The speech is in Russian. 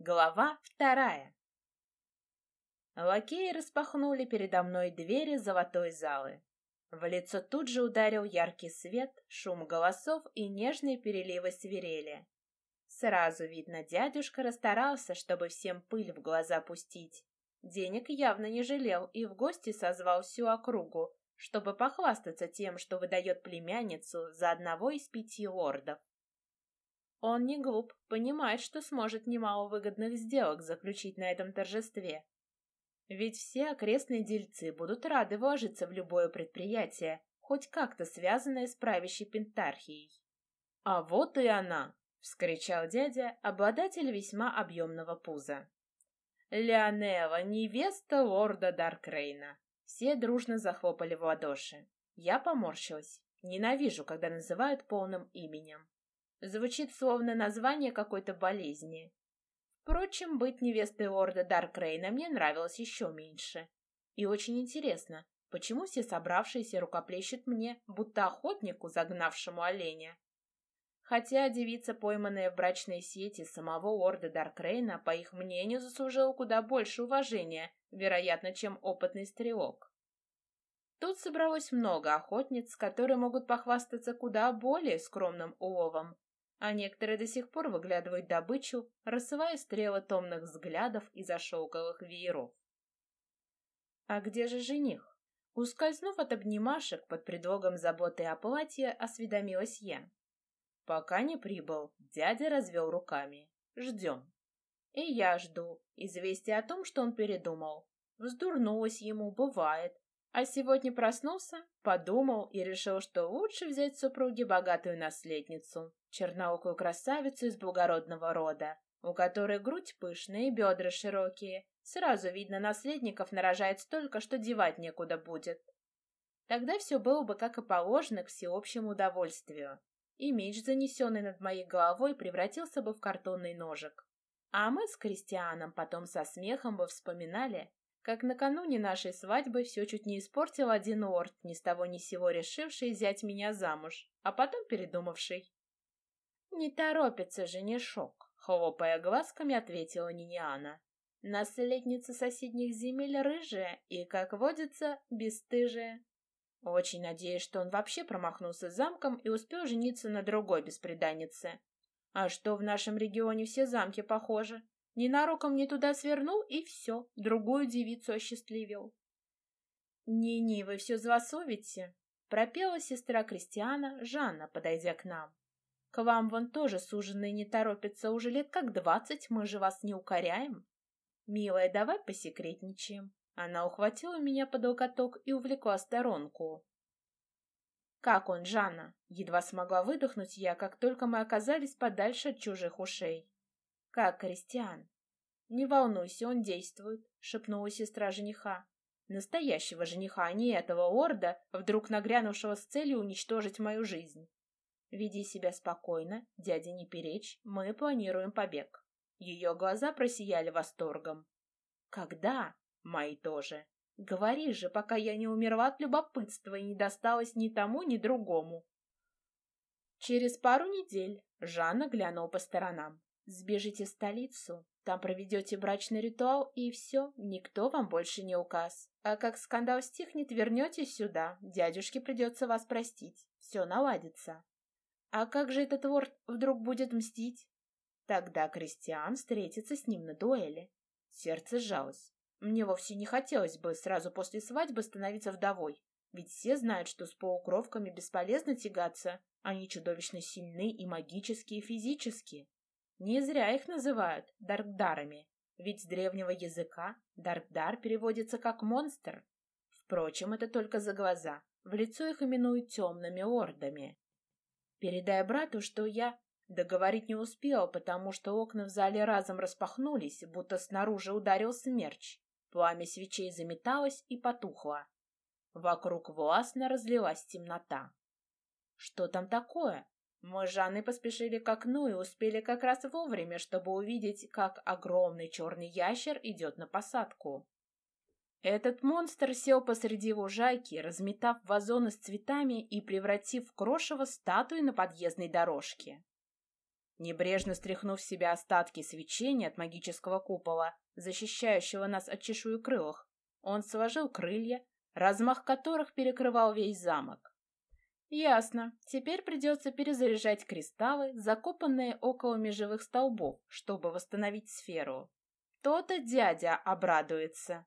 Глава вторая. Лакеи распахнули передо мной двери золотой залы. В лицо тут же ударил яркий свет, шум голосов и нежные переливы свирели. Сразу видно, дядюшка расстарался, чтобы всем пыль в глаза пустить. Денег явно не жалел и в гости созвал всю округу, чтобы похвастаться тем, что выдает племянницу за одного из пяти лордов. Он не глуп, понимает, что сможет немало выгодных сделок заключить на этом торжестве. Ведь все окрестные дельцы будут рады вложиться в любое предприятие, хоть как-то связанное с правящей пентархией. «А вот и она!» — вскричал дядя, обладатель весьма объемного пуза. «Леонела, невеста лорда Даркрейна!» Все дружно захлопали в ладоши. Я поморщилась. Ненавижу, когда называют полным именем. Звучит словно название какой-то болезни. Впрочем, быть невестой лорда Даркрейна мне нравилось еще меньше. И очень интересно, почему все собравшиеся рукоплещут мне, будто охотнику, загнавшему оленя. Хотя девица, пойманная в брачной сети самого лорда Даркрейна, по их мнению, заслужила куда больше уважения, вероятно, чем опытный стрелок. Тут собралось много охотниц, которые могут похвастаться куда более скромным уловом, а некоторые до сих пор выглядывают добычу, рассывая стрелы томных взглядов из-за шелковых вееров. А где же жених? Ускользнув от обнимашек под предлогом заботы о платье, осведомилась я. Пока не прибыл, дядя развел руками. Ждем. И я жду. Известие о том, что он передумал. Вздурнулось ему, бывает. А сегодня проснулся, подумал и решил, что лучше взять в супруги богатую наследницу, черноокую красавицу из благородного рода, у которой грудь пышная и бедра широкие. Сразу видно, наследников нарожает столько, что девать некуда будет. Тогда все было бы, как и положено, к всеобщему удовольствию. И меч, занесенный над моей головой, превратился бы в картонный ножик. А мы с Кристианом потом со смехом бы вспоминали, как накануне нашей свадьбы все чуть не испортил один орд, ни с того ни сего решивший взять меня замуж, а потом передумавший. «Не торопится женишок», — хлопая глазками, ответила Ниниана. «Наследница соседних земель рыжая и, как водится, бесстыжая. Очень надеюсь, что он вообще промахнулся замком и успел жениться на другой беспреданнице. А что в нашем регионе все замки похожи? Ненароком не туда свернул, и все, другую девицу осчастливил. «Не-не, вы все злословите», — пропела сестра Кристиана, Жанна, подойдя к нам. «К вам вон тоже суженые не торопятся уже лет как двадцать, мы же вас не укоряем. Милая, давай посекретничаем». Она ухватила меня под локоток и увлекла сторонку. «Как он, Жанна?» Едва смогла выдохнуть я, как только мы оказались подальше от чужих ушей. «Как Кристиан?» «Не волнуйся, он действует», — шепнула сестра жениха. «Настоящего жениха, а не этого орда, вдруг нагрянувшего с целью уничтожить мою жизнь. Веди себя спокойно, дядя не перечь, мы планируем побег». Ее глаза просияли восторгом. «Когда?» «Мои тоже. Говори же, пока я не умерла от любопытства и не досталась ни тому, ни другому». Через пару недель Жанна глянула по сторонам. Сбежите в столицу, там проведете брачный ритуал, и все, никто вам больше не указ. А как скандал стихнет, вернетесь сюда, дядюшке придется вас простить, все наладится. А как же этот ворд вдруг будет мстить? Тогда Кристиан встретится с ним на дуэли. Сердце сжалось. Мне вовсе не хотелось бы сразу после свадьбы становиться вдовой, ведь все знают, что с полукровками бесполезно тягаться, они чудовищно сильны и магически, и физически. Не зря их называют даркдарами, ведь с древнего языка даркдар переводится как монстр. Впрочем, это только за глаза. В лицо их именуют темными ордами. Передай брату, что я договорить не успел, потому что окна в зале разом распахнулись, будто снаружи ударил смерч. Пламя свечей заметалось и потухло. Вокруг властно разлилась темнота. Что там такое? Мы с Жанной поспешили к окну и успели как раз вовремя, чтобы увидеть, как огромный черный ящер идет на посадку. Этот монстр сел посреди лужайки, разметав вазоны с цветами и превратив в крошево статуи на подъездной дорожке. Небрежно стряхнув в себя остатки свечения от магического купола, защищающего нас от чешуекрылых, он сложил крылья, размах которых перекрывал весь замок. Ясно. Теперь придется перезаряжать кристаллы, закопанные около межевых столбов, чтобы восстановить сферу. То-то дядя обрадуется.